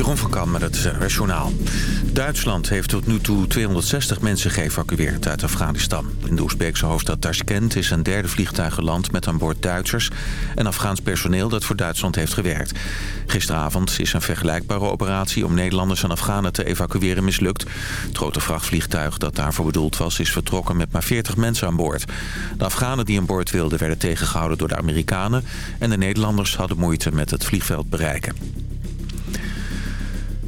Jeroen van Kam met het Journaal. Duitsland heeft tot nu toe 260 mensen geëvacueerd uit Afghanistan. In de Oezbeekse hoofdstad Tashkent is een derde vliegtuig geland met aan boord Duitsers... en Afghaans personeel dat voor Duitsland heeft gewerkt. Gisteravond is een vergelijkbare operatie om Nederlanders en Afghanen te evacueren mislukt. Het grote vrachtvliegtuig dat daarvoor bedoeld was is vertrokken met maar 40 mensen aan boord. De Afghanen die aan boord wilden werden tegengehouden door de Amerikanen... en de Nederlanders hadden moeite met het vliegveld bereiken.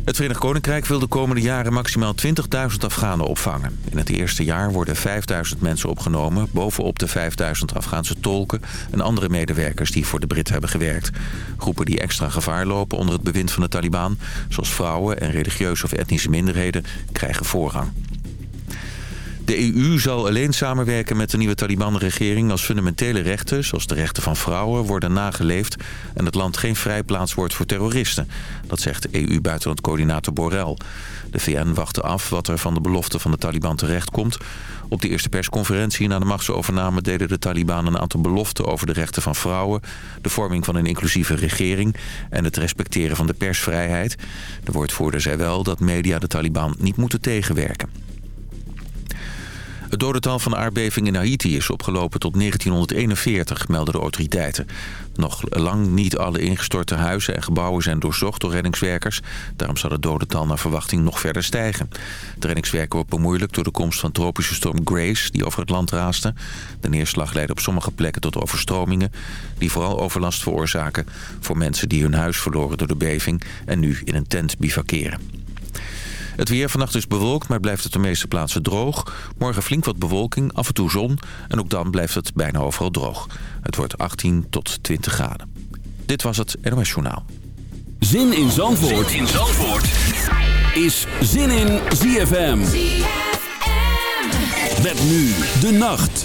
Het Verenigd Koninkrijk wil de komende jaren maximaal 20.000 Afghanen opvangen. In het eerste jaar worden 5.000 mensen opgenomen... bovenop de 5.000 Afghaanse tolken en andere medewerkers die voor de Britten hebben gewerkt. Groepen die extra gevaar lopen onder het bewind van de Taliban... zoals vrouwen en religieuze of etnische minderheden, krijgen voorrang. De EU zal alleen samenwerken met de nieuwe Taliban-regering... als fundamentele rechten, zoals de rechten van vrouwen, worden nageleefd... en het land geen vrijplaats wordt voor terroristen. Dat zegt EU-buitenlandcoördinator Borrell. De VN wachtte af wat er van de belofte van de Taliban terechtkomt. Op de eerste persconferentie na de machtsovername deden de Taliban een aantal beloften over de rechten van vrouwen... de vorming van een inclusieve regering en het respecteren van de persvrijheid. De woordvoerder zei wel dat media de Taliban niet moeten tegenwerken. Het dodental van de aardbeving in Haiti is opgelopen tot 1941, melden de autoriteiten. Nog lang niet alle ingestorte huizen en gebouwen zijn doorzocht door reddingswerkers. Daarom zal het dodental naar verwachting nog verder stijgen. De reddingswerken wordt bemoeilijkt door de komst van tropische storm Grace... die over het land raaste. De neerslag leidde op sommige plekken tot overstromingen... die vooral overlast veroorzaken voor mensen die hun huis verloren door de beving... en nu in een tent bivakeren. Het weer vannacht is bewolkt, maar blijft het de meeste plaatsen droog. Morgen flink wat bewolking, af en toe zon. En ook dan blijft het bijna overal droog. Het wordt 18 tot 20 graden. Dit was het NOS Journaal. Zin in Zandvoort, zin in Zandvoort. is Zin in ZFM. ZFM. Met nu de nacht.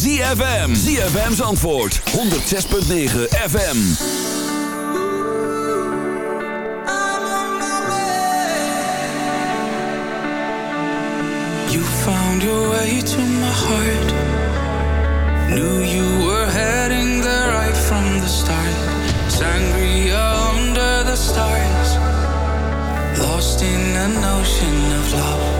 ZFM. ZFM's antwoord. 106.9 FM. my way You found your way to my heart Knew you were heading there right from the start Sangria under the stars Lost in an ocean of love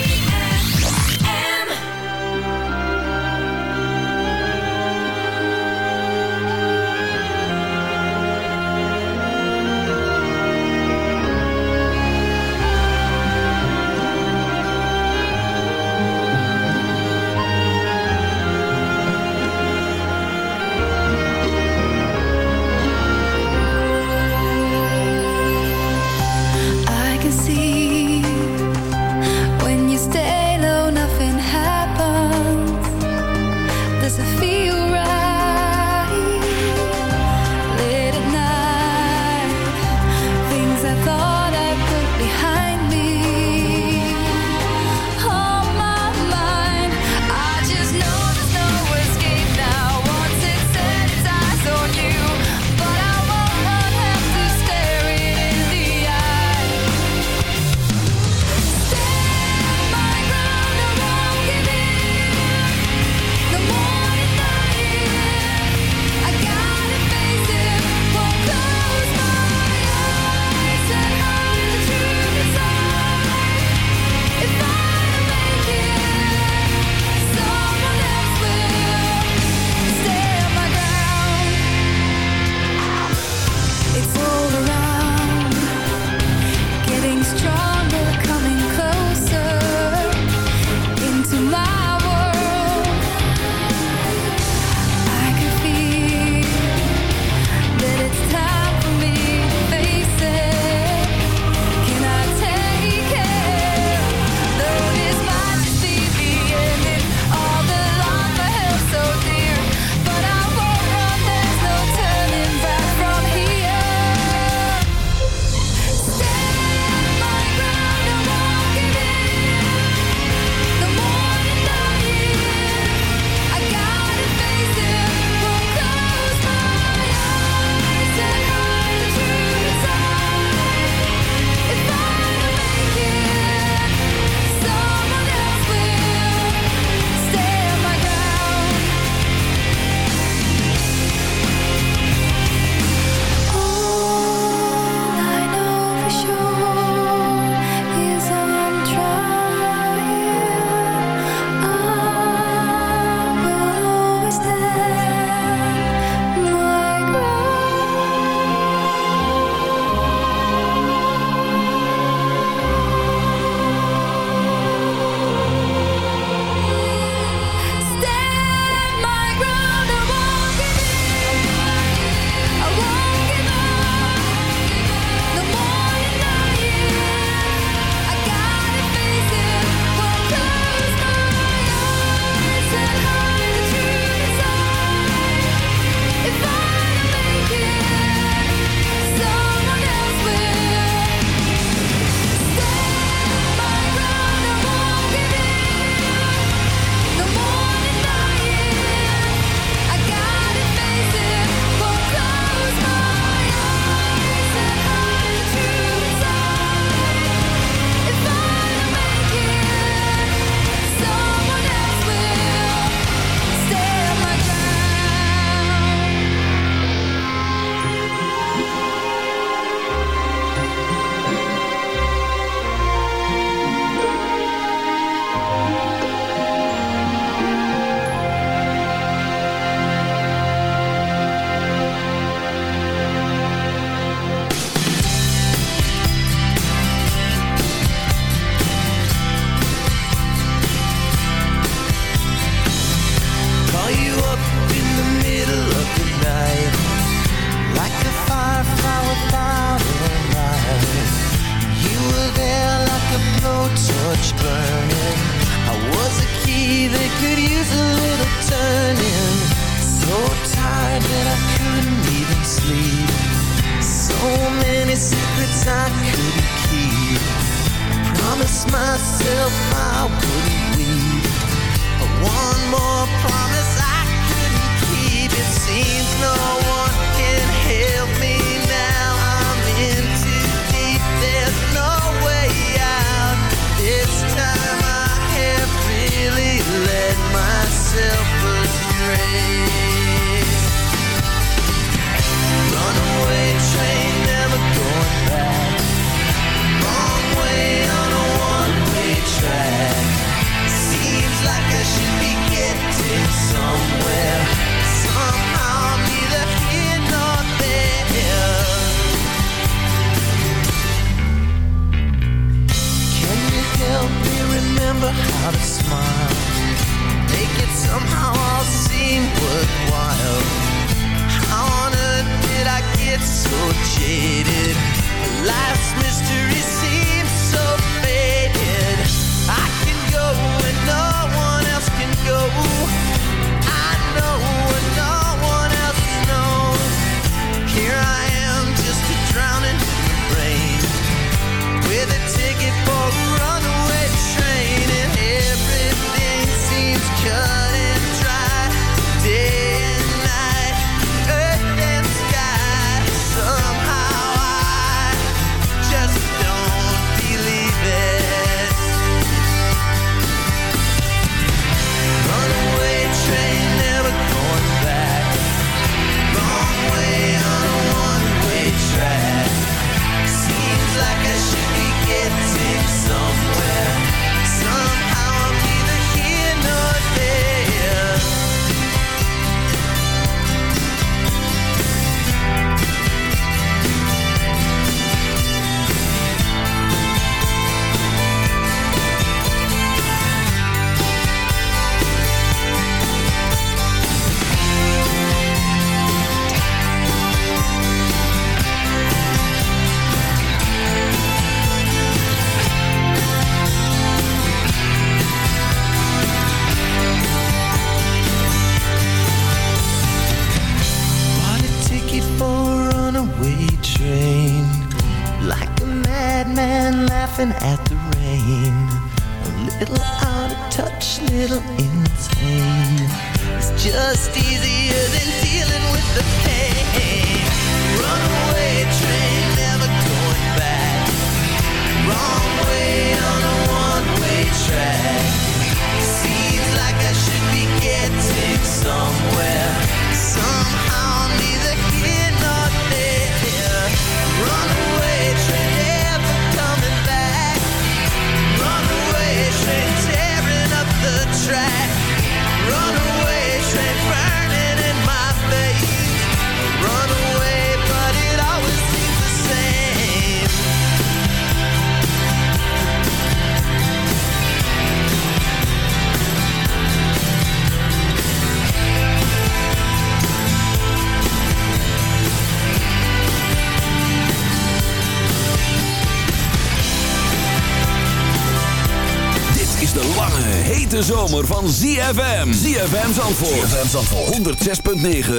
zomer van ZFM. ZFM Zandvoort. ZFM Zandvoort. 106.9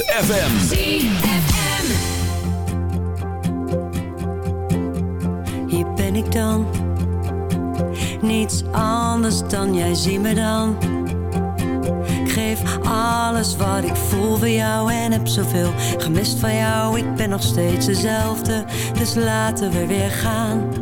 FM. ZFM. Hier ben ik dan. Niets anders dan jij zie me dan. Ik geef alles wat ik voel voor jou en heb zoveel gemist van jou. Ik ben nog steeds dezelfde, dus laten we weer gaan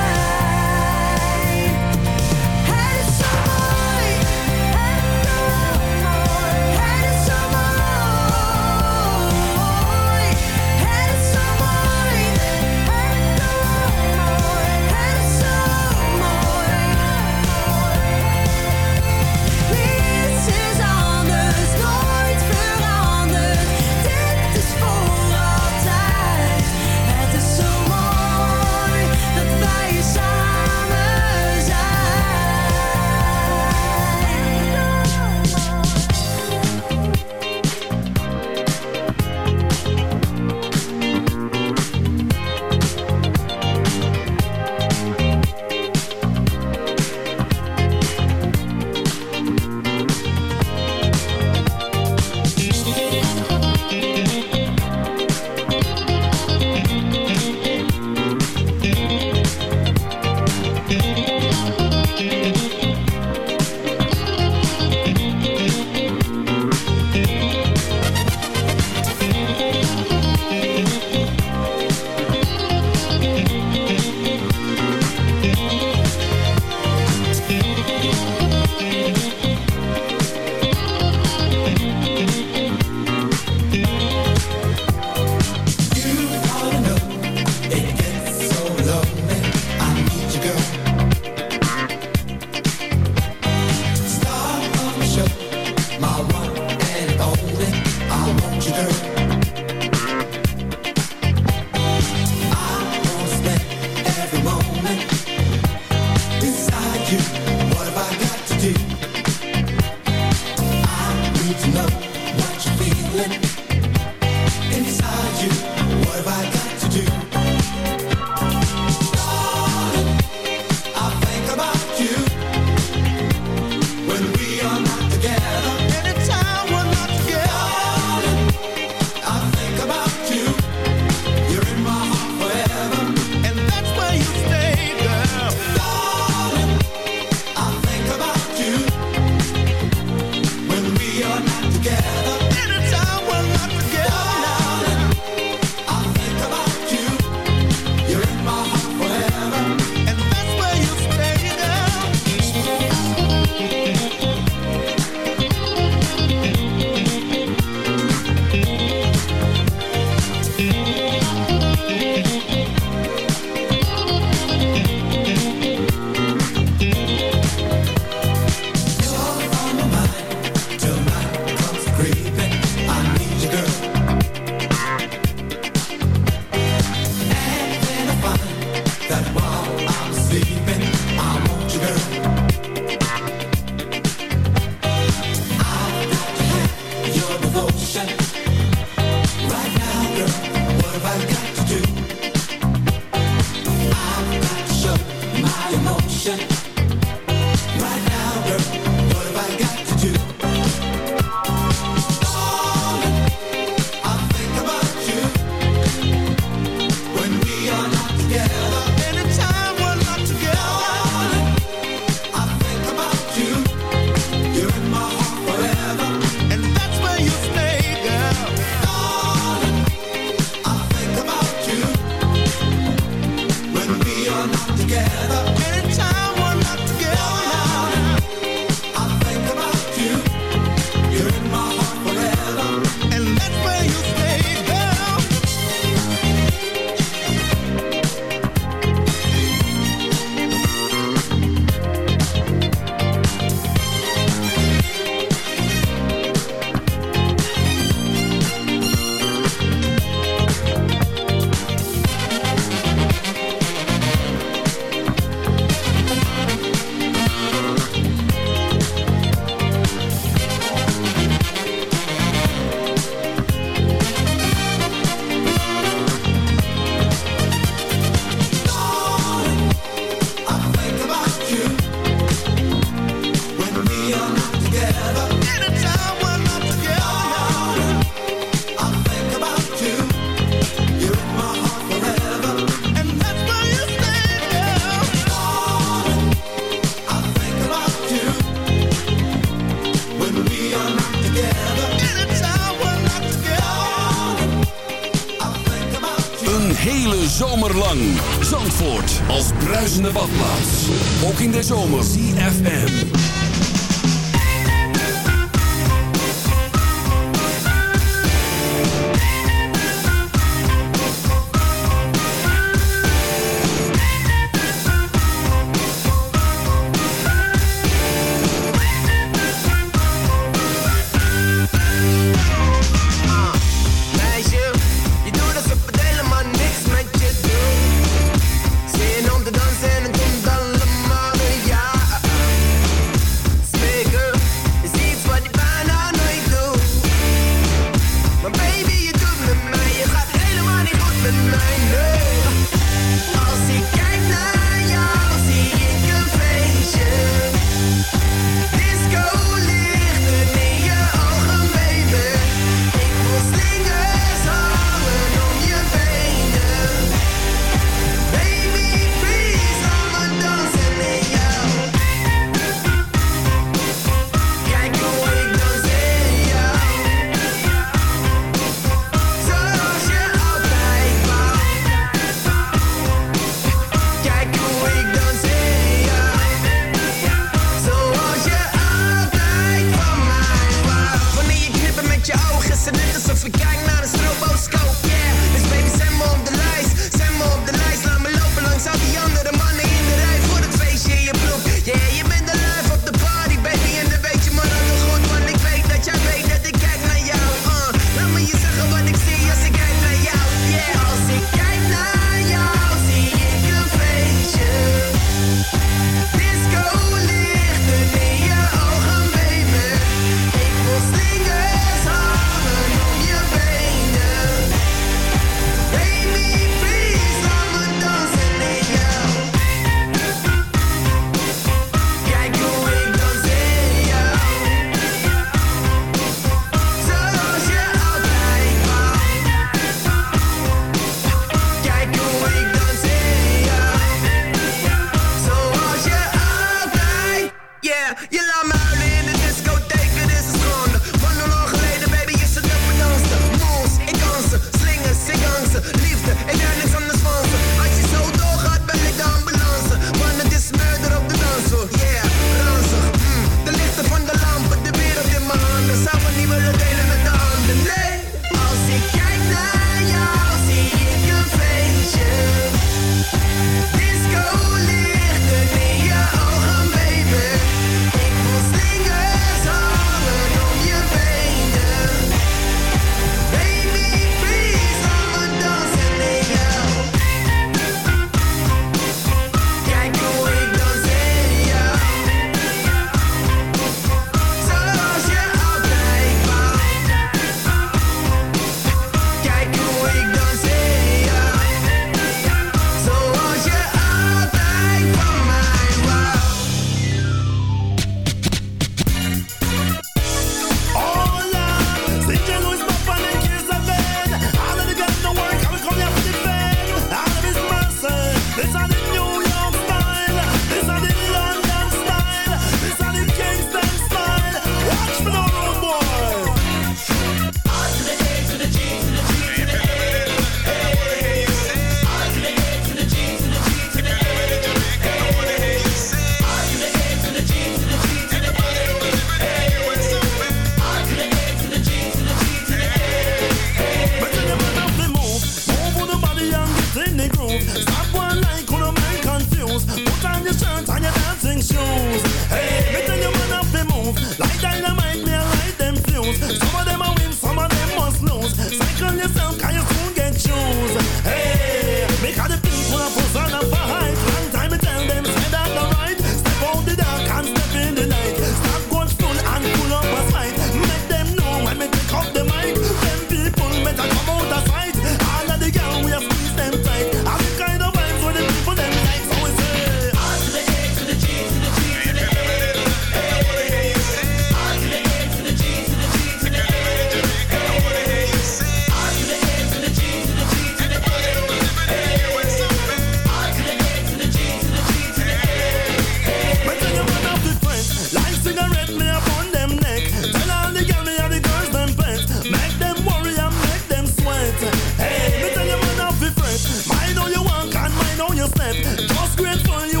Most grateful you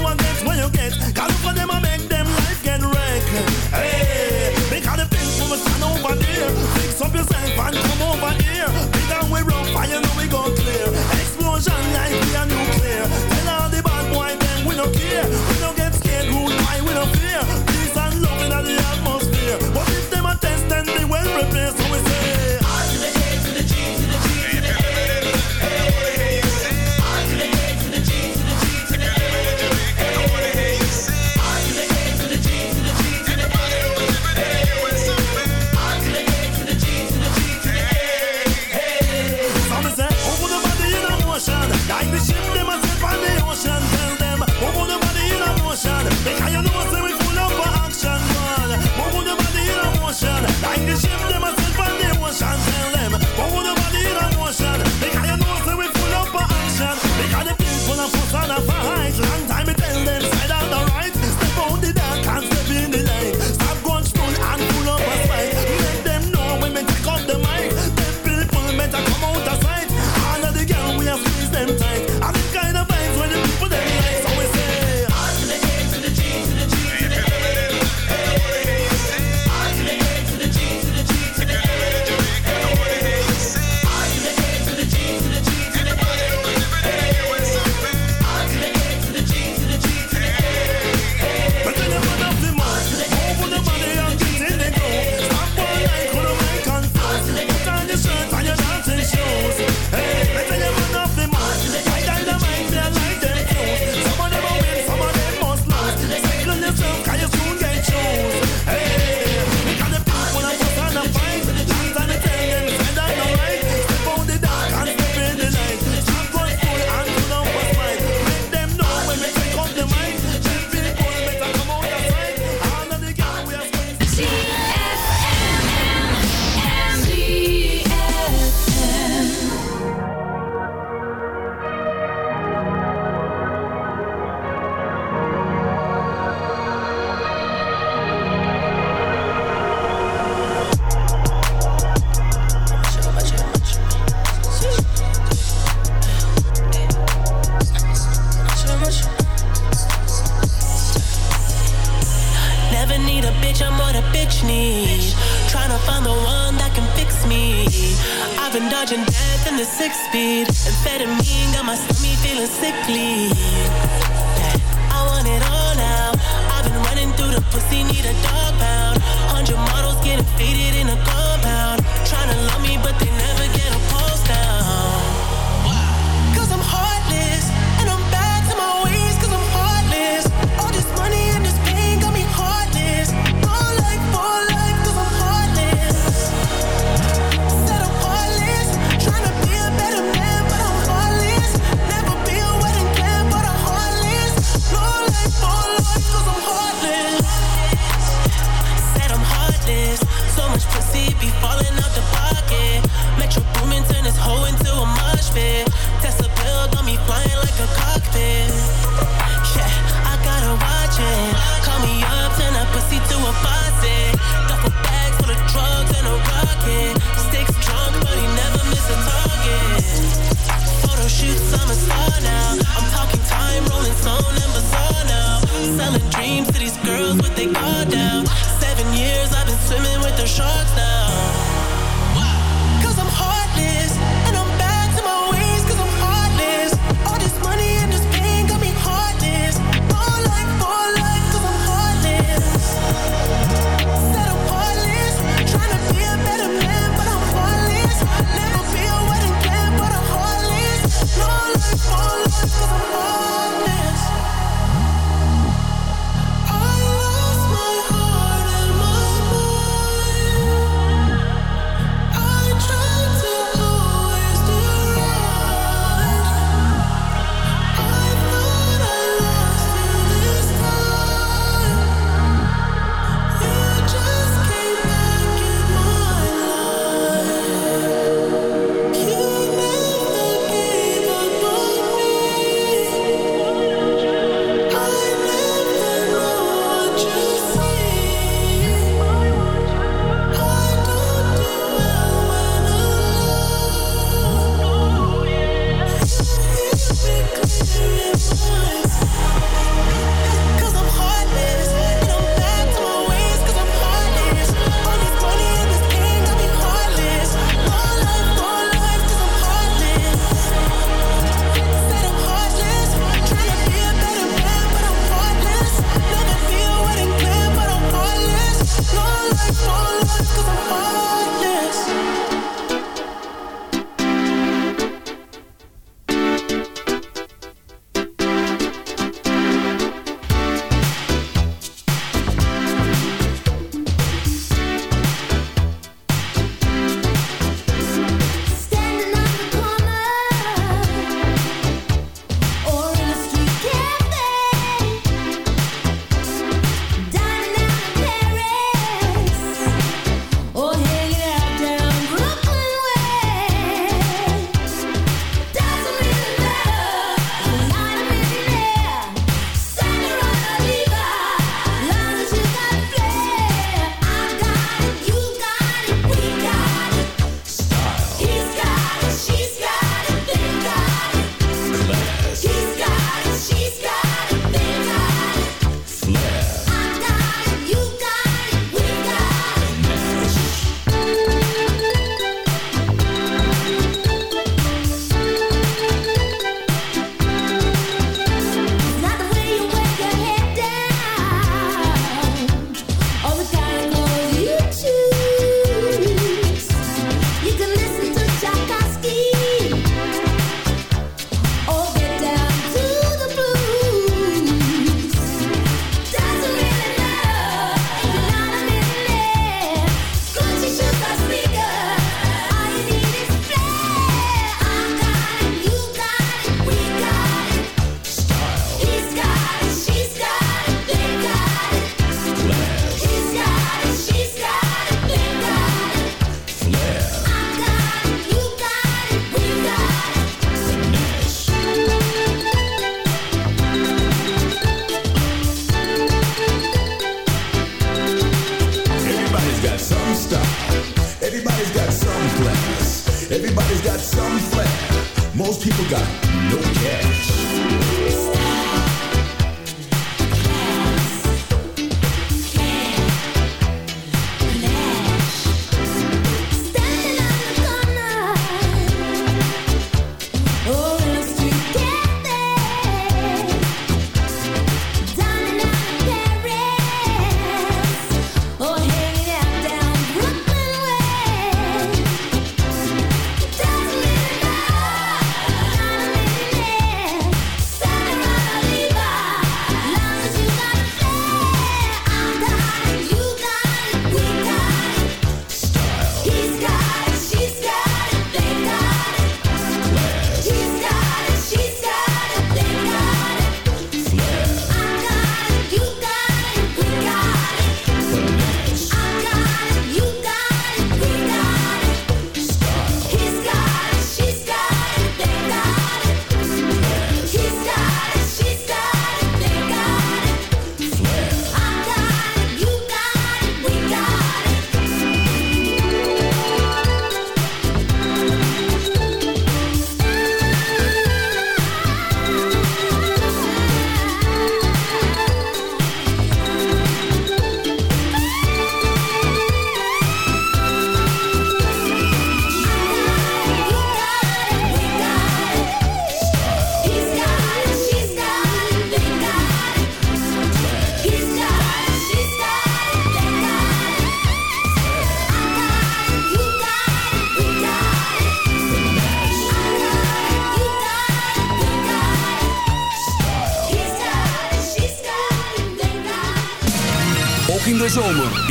shots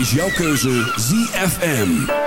is jouw keuze ZFM.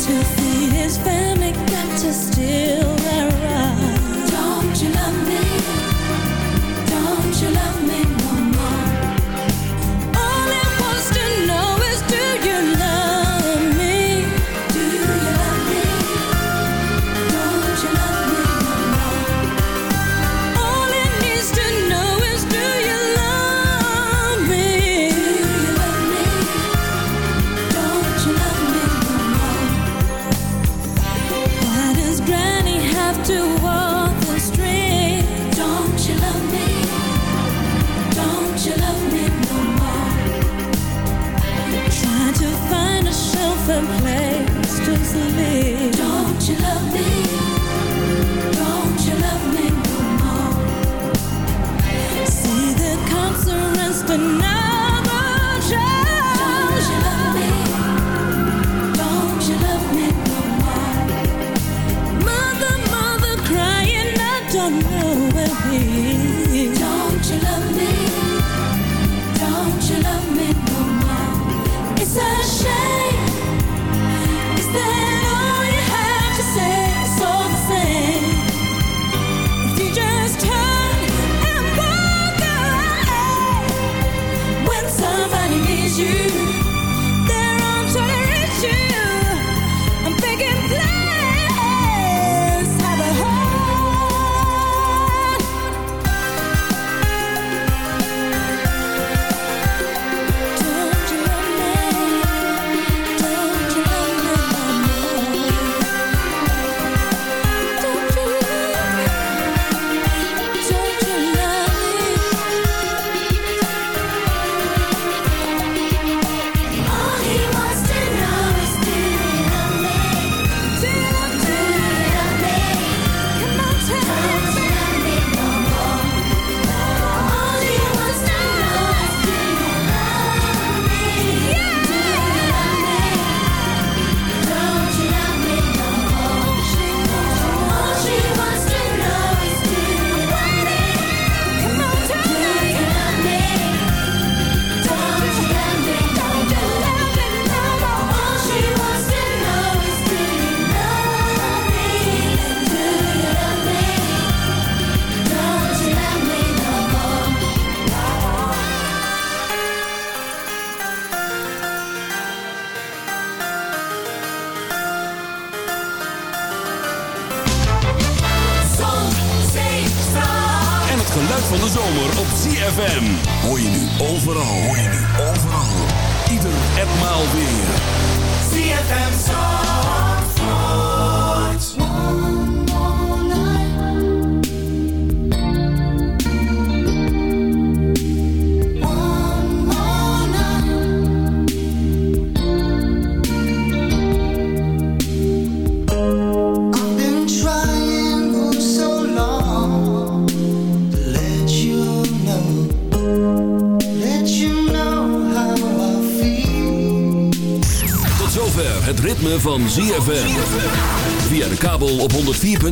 to feed his family, got to steal.